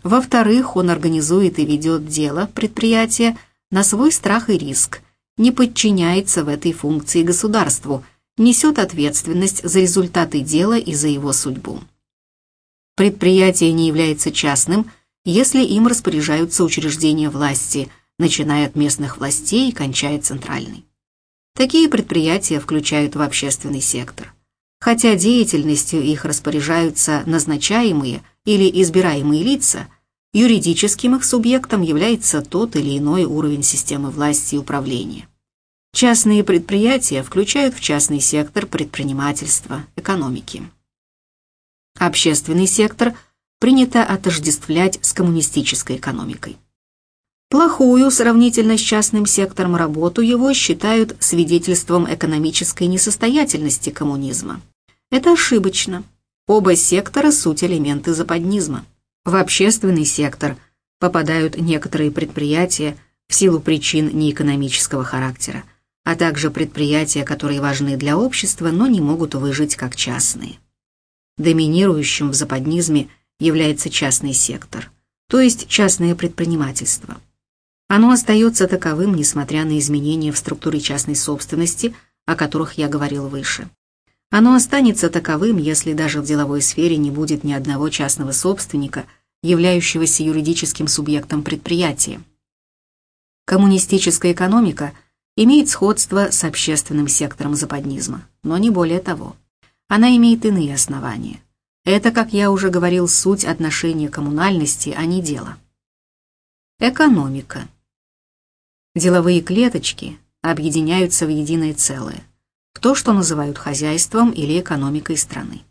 [SPEAKER 1] Во-вторых, он организует и ведет дело предприятия на свой страх и риск, не подчиняется в этой функции государству, несет ответственность за результаты дела и за его судьбу. Предприятие не является частным, если им распоряжаются учреждения власти, начиная от местных властей и кончая центральной. Такие предприятия включают в общественный сектор. Хотя деятельностью их распоряжаются назначаемые или избираемые лица, юридическим их субъектом является тот или иной уровень системы власти и управления. Частные предприятия включают в частный сектор предпринимательства, экономики. Общественный сектор принято отождествлять с коммунистической экономикой. Плохую сравнительно с частным сектором работу его считают свидетельством экономической несостоятельности коммунизма. Это ошибочно. Оба сектора – суть элементы западнизма. В общественный сектор попадают некоторые предприятия в силу причин неэкономического характера, а также предприятия, которые важны для общества, но не могут выжить как частные. Доминирующим в западнизме является частный сектор, то есть частное предпринимательство. Оно остается таковым, несмотря на изменения в структуре частной собственности, о которых я говорил выше. Оно останется таковым, если даже в деловой сфере не будет ни одного частного собственника, являющегося юридическим субъектом предприятия. Коммунистическая экономика имеет сходство с общественным сектором западнизма, но не более того. Она имеет иные основания. Это, как я уже говорил, суть отношения коммунальности, а не дела. Экономика. Деловые клеточки объединяются в единое целое, в то, что называют хозяйством или экономикой страны.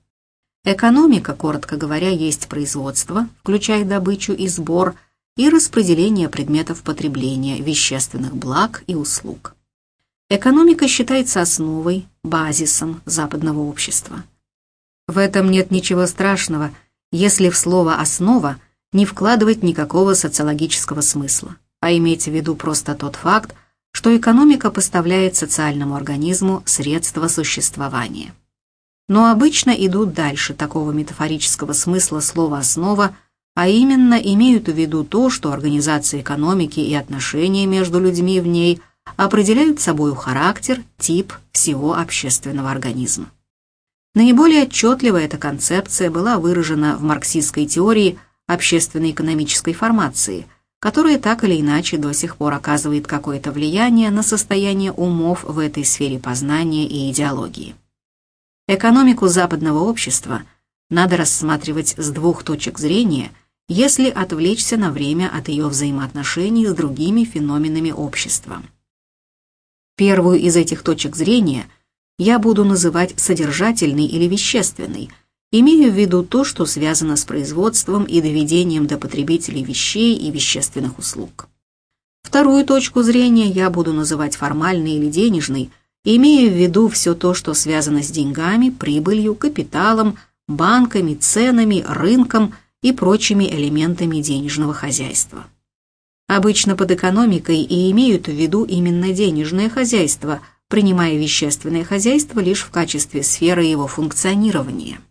[SPEAKER 1] Экономика, коротко говоря, есть производство, включая добычу и сбор, и распределение предметов потребления, вещественных благ и услуг. Экономика считается основой, базисом западного общества. В этом нет ничего страшного, если в слово «основа» не вкладывать никакого социологического смысла, а иметь в виду просто тот факт, что экономика поставляет социальному организму средства существования. Но обычно идут дальше такого метафорического смысла слова «основа», а именно имеют в виду то, что организация экономики и отношения между людьми в ней определяют собою характер, тип всего общественного организма. Наиболее отчетливо эта концепция была выражена в марксистской теории общественно-экономической формации, которая так или иначе до сих пор оказывает какое-то влияние на состояние умов в этой сфере познания и идеологии. Экономику западного общества надо рассматривать с двух точек зрения, если отвлечься на время от ее взаимоотношений с другими феноменами общества. Первую из этих точек зрения – я буду называть содержательной или вещественной, имея в виду то, что связано с производством и доведением до потребителей вещей и вещественных услуг. Вторую точку зрения я буду называть формальной или денежной, имея в виду все то, что связано с деньгами, прибылью, капиталом, банками, ценами, рынком и прочими элементами денежного хозяйства. Обычно под экономикой и имеют в виду именно денежное хозяйство – принимая вещественное хозяйство лишь в качестве сферы его функционирования.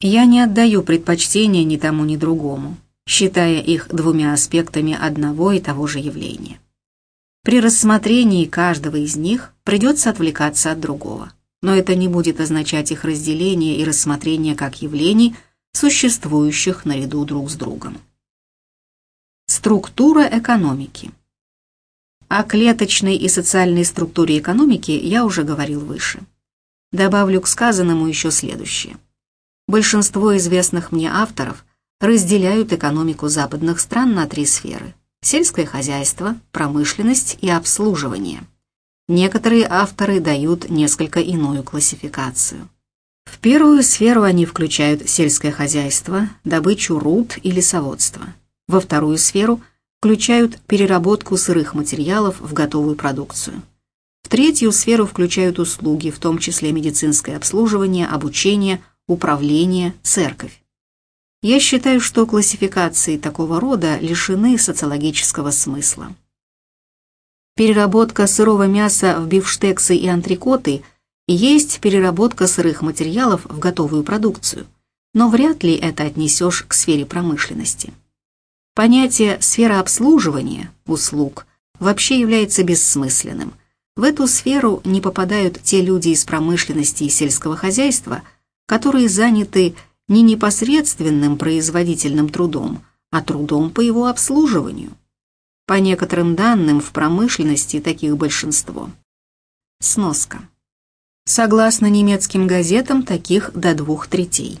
[SPEAKER 1] Я не отдаю предпочтения ни тому, ни другому, считая их двумя аспектами одного и того же явления. При рассмотрении каждого из них придется отвлекаться от другого, но это не будет означать их разделение и рассмотрение как явлений, существующих наряду друг с другом. Структура экономики – о клеточной и социальной структуре экономики я уже говорил выше. Добавлю к сказанному еще следующее. Большинство известных мне авторов разделяют экономику западных стран на три сферы – сельское хозяйство, промышленность и обслуживание. Некоторые авторы дают несколько иную классификацию. В первую сферу они включают сельское хозяйство, добычу руд и лесоводство. Во вторую сферу – включают переработку сырых материалов в готовую продукцию. В третью сферу включают услуги, в том числе медицинское обслуживание, обучение, управление, церковь. Я считаю, что классификации такого рода лишены социологического смысла. Переработка сырого мяса в бифштексы и антрикоты есть переработка сырых материалов в готовую продукцию, но вряд ли это отнесешь к сфере промышленности. Понятие «сфера обслуживания» услуг вообще является бессмысленным. В эту сферу не попадают те люди из промышленности и сельского хозяйства, которые заняты не непосредственным производительным трудом, а трудом по его обслуживанию. По некоторым данным, в промышленности таких большинство. Сноска. Согласно немецким газетам, таких до двух третей.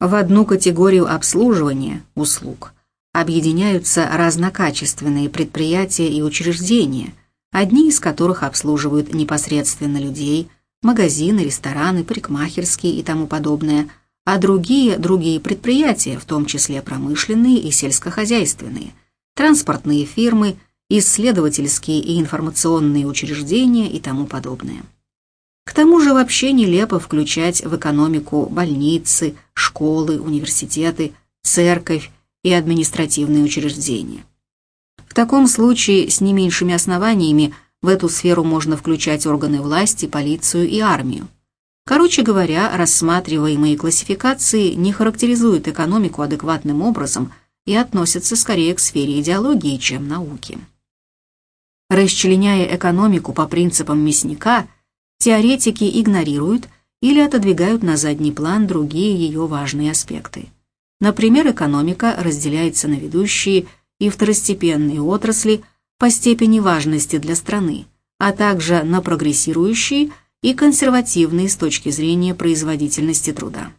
[SPEAKER 1] В одну категорию обслуживания, услуг, объединяются разнокачественные предприятия и учреждения, одни из которых обслуживают непосредственно людей, магазины, рестораны, парикмахерские и тому подобное, а другие – другие предприятия, в том числе промышленные и сельскохозяйственные, транспортные фирмы, исследовательские и информационные учреждения и тому подобное. К тому же вообще нелепо включать в экономику больницы, школы, университеты, церковь и административные учреждения. В таком случае с не меньшими основаниями в эту сферу можно включать органы власти, полицию и армию. Короче говоря, рассматриваемые классификации не характеризуют экономику адекватным образом и относятся скорее к сфере идеологии, чем науки. Расчленяя экономику по принципам мясника – теоретики игнорируют или отодвигают на задний план другие ее важные аспекты. Например, экономика разделяется на ведущие и второстепенные отрасли по степени важности для страны, а также на прогрессирующие и консервативные с точки зрения производительности труда.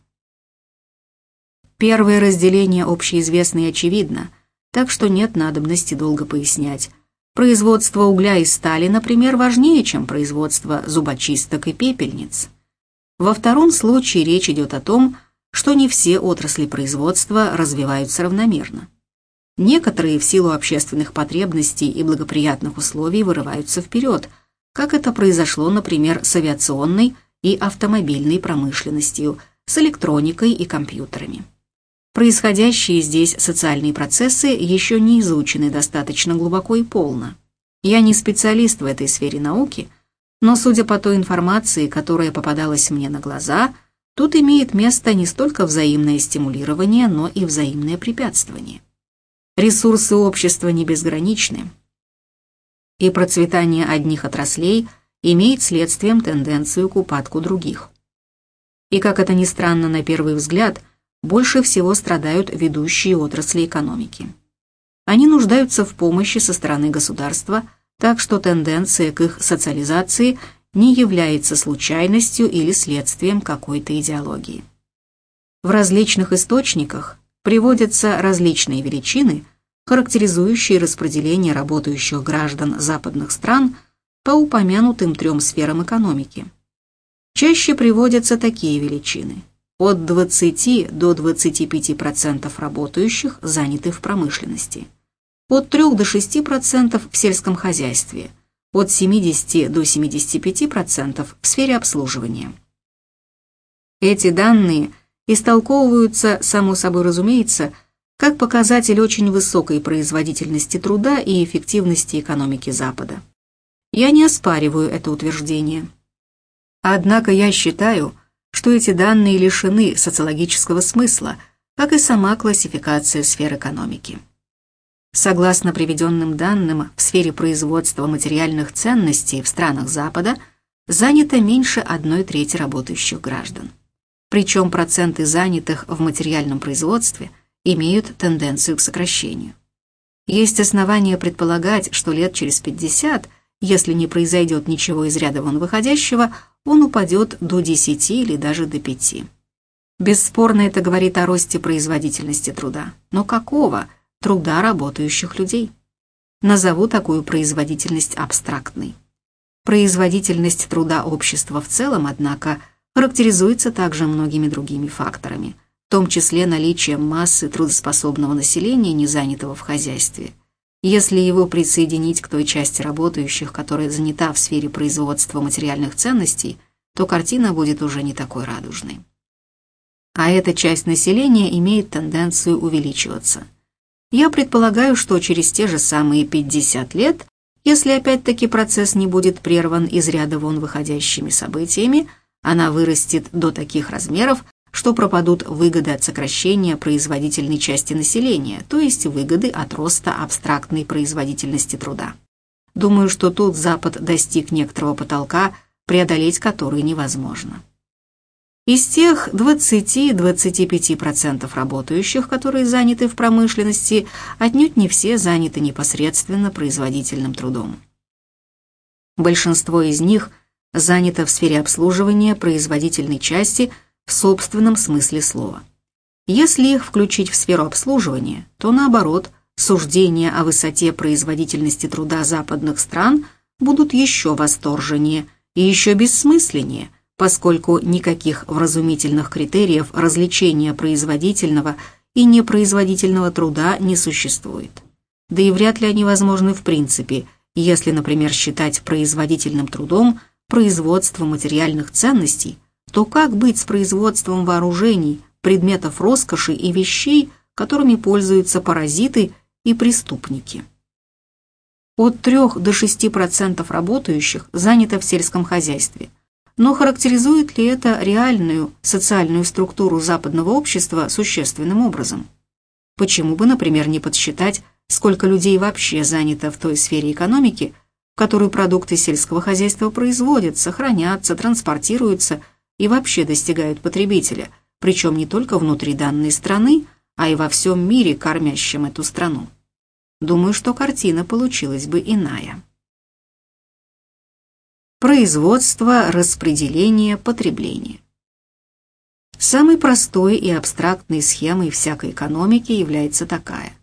[SPEAKER 1] Первое разделение общеизвестно и очевидно, так что нет надобности долго пояснять. Производство угля и стали, например, важнее, чем производство зубочисток и пепельниц. Во втором случае речь идет о том, что не все отрасли производства развиваются равномерно. Некоторые в силу общественных потребностей и благоприятных условий вырываются вперед, как это произошло, например, с авиационной и автомобильной промышленностью, с электроникой и компьютерами. Происходящие здесь социальные процессы еще не изучены достаточно глубоко и полно. Я не специалист в этой сфере науки, но судя по той информации, которая попадалась мне на глаза, тут имеет место не столько взаимное стимулирование, но и взаимное препятствование. Ресурсы общества не безграничны, и процветание одних отраслей имеет следствием тенденцию к упадку других. И как это ни странно на первый взгляд – больше всего страдают ведущие отрасли экономики. Они нуждаются в помощи со стороны государства, так что тенденция к их социализации не является случайностью или следствием какой-то идеологии. В различных источниках приводятся различные величины, характеризующие распределение работающих граждан западных стран по упомянутым трем сферам экономики. Чаще приводятся такие величины – от 20 до 25% работающих заняты в промышленности, от 3 до 6% в сельском хозяйстве, от 70 до 75% в сфере обслуживания. Эти данные истолковываются, само собой разумеется, как показатель очень высокой производительности труда и эффективности экономики Запада. Я не оспариваю это утверждение. Однако я считаю, что эти данные лишены социологического смысла, как и сама классификация сфер экономики. Согласно приведенным данным, в сфере производства материальных ценностей в странах Запада занято меньше одной трети работающих граждан. Причем проценты занятых в материальном производстве имеют тенденцию к сокращению. Есть основания предполагать, что лет через 50, если не произойдет ничего из ряда вон выходящего, он упадет до 10 или даже до 5. Бесспорно это говорит о росте производительности труда. Но какого? Труда работающих людей. Назову такую производительность абстрактной. Производительность труда общества в целом, однако, характеризуется также многими другими факторами, в том числе наличием массы трудоспособного населения, не занятого в хозяйстве. Если его присоединить к той части работающих, которая занята в сфере производства материальных ценностей, то картина будет уже не такой радужной. А эта часть населения имеет тенденцию увеличиваться. Я предполагаю, что через те же самые 50 лет, если опять-таки процесс не будет прерван из ряда вон выходящими событиями, она вырастет до таких размеров, что пропадут выгоды от сокращения производительной части населения, то есть выгоды от роста абстрактной производительности труда. Думаю, что тут Запад достиг некоторого потолка, преодолеть который невозможно. Из тех 20-25% работающих, которые заняты в промышленности, отнюдь не все заняты непосредственно производительным трудом. Большинство из них занято в сфере обслуживания производительной части в собственном смысле слова. Если их включить в сферу обслуживания, то наоборот, суждения о высоте производительности труда западных стран будут еще восторженнее – и еще бессмысленнее, поскольку никаких вразумительных критериев различения производительного и непроизводительного труда не существует. Да и вряд ли они возможны в принципе, если, например, считать производительным трудом производство материальных ценностей, то как быть с производством вооружений, предметов роскоши и вещей, которыми пользуются паразиты и преступники? От 3 до 6% работающих занято в сельском хозяйстве. Но характеризует ли это реальную социальную структуру западного общества существенным образом? Почему бы, например, не подсчитать, сколько людей вообще занято в той сфере экономики, в которой продукты сельского хозяйства производятся, хранятся, транспортируются и вообще достигают потребителя, причем не только внутри данной страны, а и во всем мире, кормящем эту страну. Думаю, что картина получилась бы иная. Производство, распределение, потребление. Самой простой и абстрактной схемой всякой экономики является такая.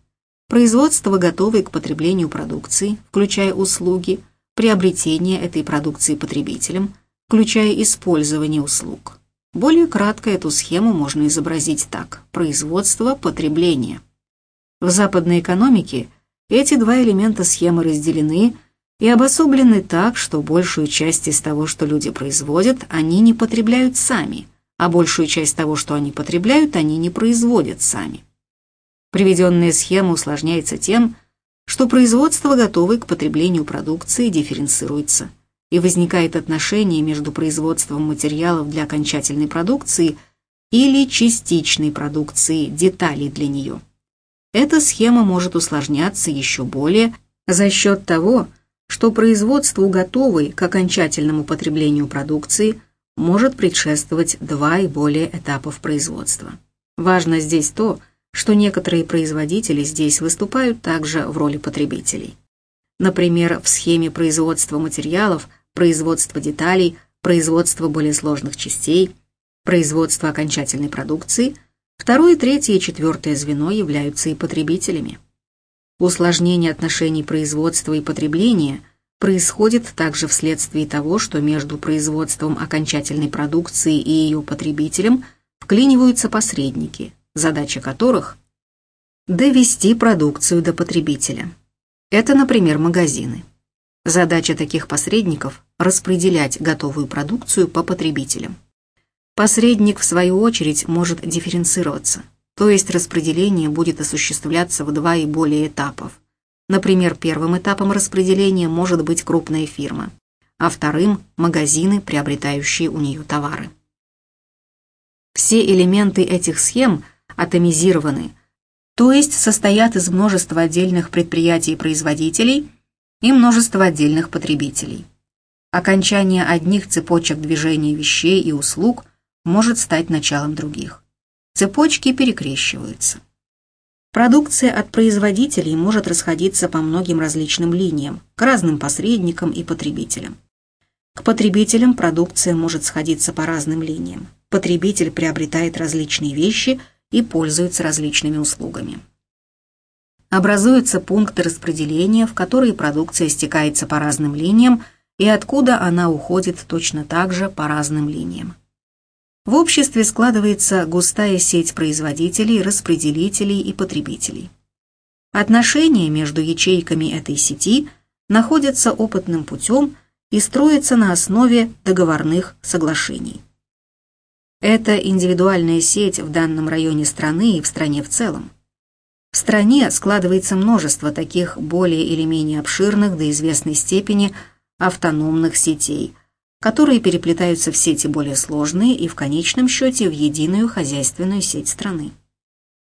[SPEAKER 1] Производство готовой к потреблению продукции, включая услуги, приобретение этой продукции потребителям, включая использование услуг. Более кратко эту схему можно изобразить так – производство, потребление. В западной экономике эти два элемента схемы разделены и обособлены так, что большую часть из того, что люди производят, они не потребляют сами, а большую часть того, что они потребляют, они не производят сами. Приведенная схема усложняется тем, что производство готовой к потреблению продукции дифференцируется, и возникает отношение между производством материалов для окончательной продукции или частичной продукции, деталей для нее. Эта схема может усложняться еще более за счет того, что производству готовой к окончательному потреблению продукции может предшествовать два и более этапов производства. Важно здесь то, что некоторые производители здесь выступают также в роли потребителей. Например, в схеме производства материалов, производства деталей, производства более сложных частей, производства окончательной продукции, второе, третье и четвертое звено являются и потребителями. Усложнение отношений производства и потребления происходит также вследствие того, что между производством окончательной продукции и ее потребителем вклиниваются посредники, задача которых – довести продукцию до потребителя. Это, например, магазины. Задача таких посредников – распределять готовую продукцию по потребителям. Посредник, в свою очередь, может дифференцироваться – то есть распределение будет осуществляться в два и более этапов. Например, первым этапом распределения может быть крупная фирма, а вторым – магазины, приобретающие у нее товары. Все элементы этих схем атомизированы, то есть состоят из множества отдельных предприятий и множества отдельных потребителей. Окончание одних цепочек движения вещей и услуг может стать началом других. Цепочки перекрещиваются. Продукция от производителей может расходиться по многим различным линиям, к разным посредникам и потребителям. К потребителям продукция может сходиться по разным линиям. Потребитель приобретает различные вещи и пользуется различными услугами. Образуются пункты распределения, в которые продукция стекается по разным линиям и откуда она уходит точно так же по разным линиям. В обществе складывается густая сеть производителей, распределителей и потребителей. Отношения между ячейками этой сети находятся опытным путем и строятся на основе договорных соглашений. Это индивидуальная сеть в данном районе страны и в стране в целом. В стране складывается множество таких более или менее обширных до известной степени автономных сетей – которые переплетаются в сети более сложные и в конечном счете в единую хозяйственную сеть страны.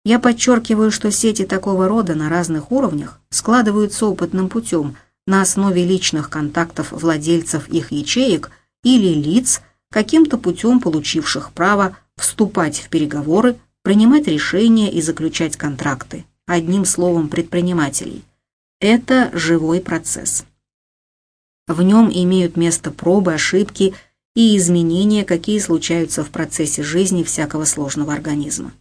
[SPEAKER 1] Я подчеркиваю, что сети такого рода на разных уровнях складываются опытным путем на основе личных контактов владельцев их ячеек или лиц, каким-то путем получивших право вступать в переговоры, принимать решения и заключать контракты, одним словом предпринимателей. Это живой процесс. В нем имеют место пробы, ошибки и изменения, какие случаются в процессе жизни всякого сложного организма.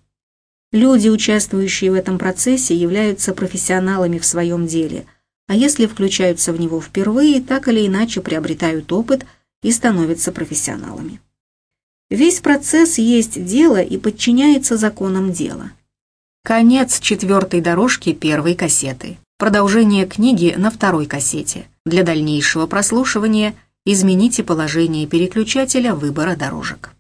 [SPEAKER 1] Люди, участвующие в этом процессе, являются профессионалами в своем деле, а если включаются в него впервые, так или иначе приобретают опыт и становятся профессионалами. Весь процесс есть дело и подчиняется законам дела. Конец четвертой дорожки первой кассеты. Продолжение книги на второй кассете. Для дальнейшего прослушивания измените положение переключателя выбора дорожек.